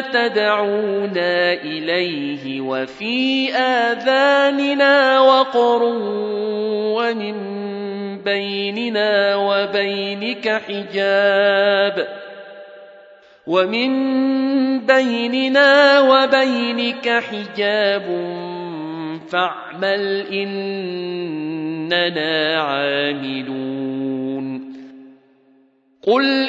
تدعونا إليه وفي آذاننا وقر ومن بيننا وبينك حجاب ومن بيننا وبينك حجاب فاعمل إننا عاملون قل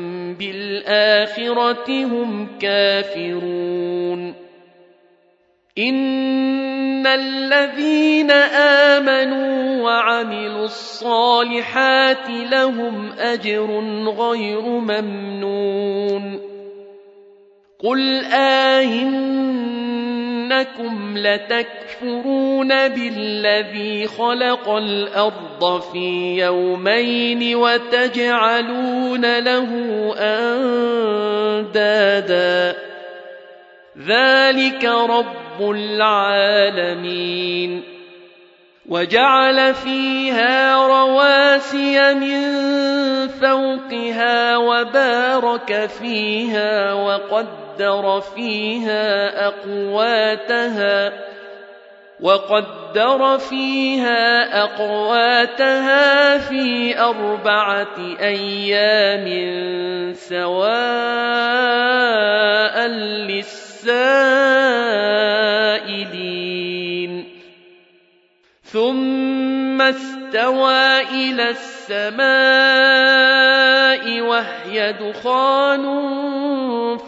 بالآخرة هم كافرون. إن الذين آمنوا وعملوا الصالحات لهم أجر غير ممنون. قل آهنكم لتكفرون بالذي خلق الأرض في يومين وتجعلون له أندادا. ذلك رب العالمين. وجعل فيها رواسي من فوقها وبارك فيها وقدر فيها أقواتها وقدر فيها أقواتها في أربعة أيام سواء للسائلين. ثم استوى إلى السماء وهي دخان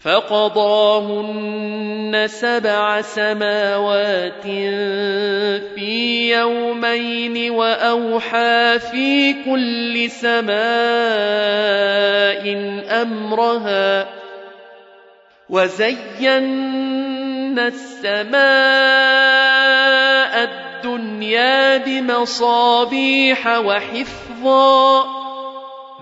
فقضاهن سبع سماوات في يومين وأوحى في كل سماء أمرها وزينا السماء الدنيا بمصابيح وحفظا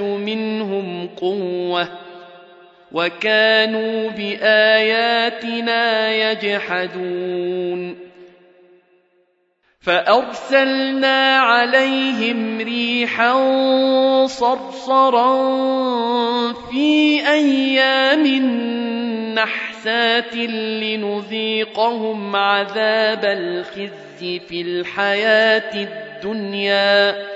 منهم قوة وكانوا بآياتنا يجحدون فأرسلنا عليهم ريحا صرصرا في أيام نحسات لنذيقهم عذاب الخزي في الحياة الدنيا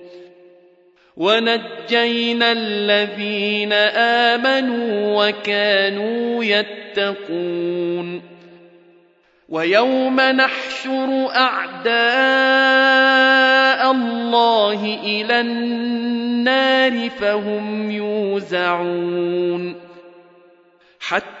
ونجينا الذين آمنوا وكانوا يتقون. ويوم نحشر أعداء الله إلى النار فهم يوزعون. حتى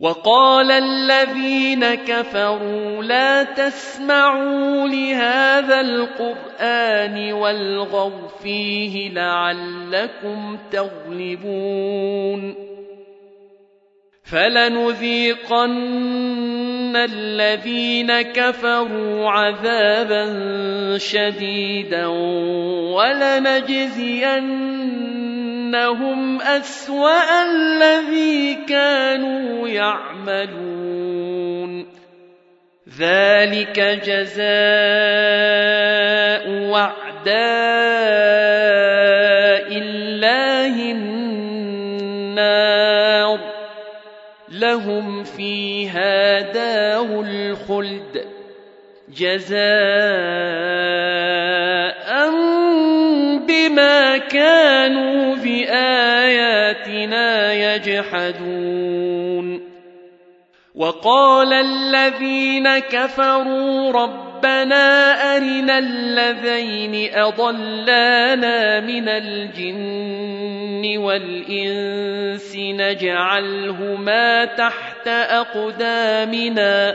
وقال الذين كفروا لا تسمعوا لهذا القرآن والغوا فيه لعلكم تغلبون. فلنذيقن الذين كفروا عذابا شديدا ولنجزينهم أسوأ الذي كانوا يعملون. ذلك جزاء وعداء الله النار. لهم فيها دار الخلد. جزاء بما كانوا بآياتنا يجحدون. وقال الذين كفروا ربنا أرنا الذين أضلانا من الجن والإنس نجعلهما تحت أقدامنا.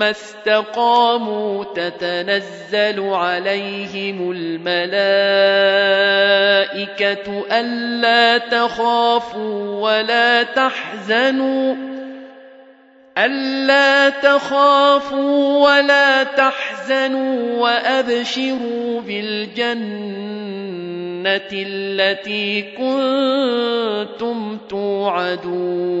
ثم استقاموا تتنزل عليهم الملائكة ألا تخافوا ولا تحزنوا ألا تخافوا ولا تحزنوا وأبشروا بالجنة التي كنتم توعدون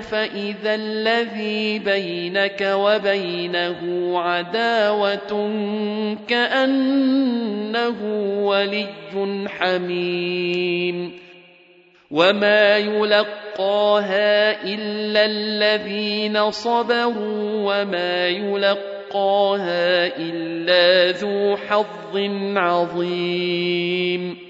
فاذا الذي بينك وبينه عداوه كانه ولي حميم. وما يلقاها الا الذين صبروا وما يلقاها الا ذو حظ عظيم.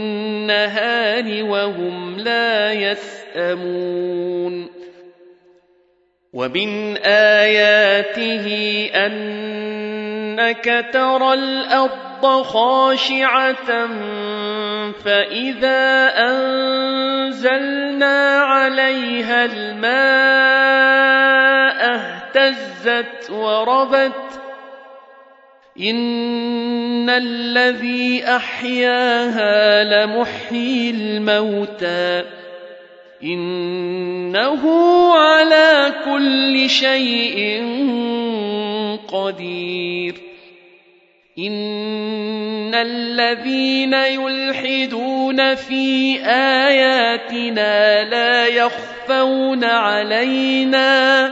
النهار وهم لا يسأمون. ومن آياته أنك ترى الأرض خاشعة فإذا أنزلنا عليها الماء اهتزت وربت إن الذي أحياها لمحيي الموتى إنه على كل شيء قدير إن الذين يلحدون في آياتنا لا يخفون علينا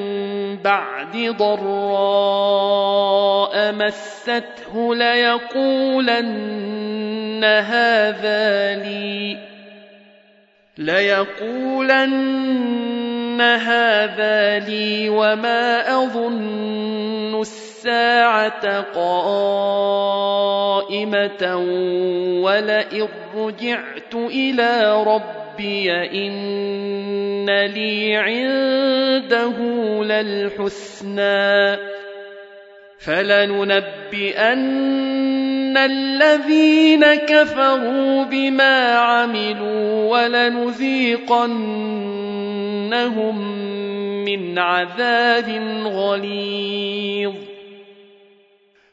بعد ضراء مسته ليقولن هذا لي. ليقولن هذا لي وما أظن الساعة قائمة ولئن رجعت إلى ربي إن لي عنده للحسنى. فلننبئن الذين كفروا بما عملوا ولنذيقنهم من عذاب غليظ.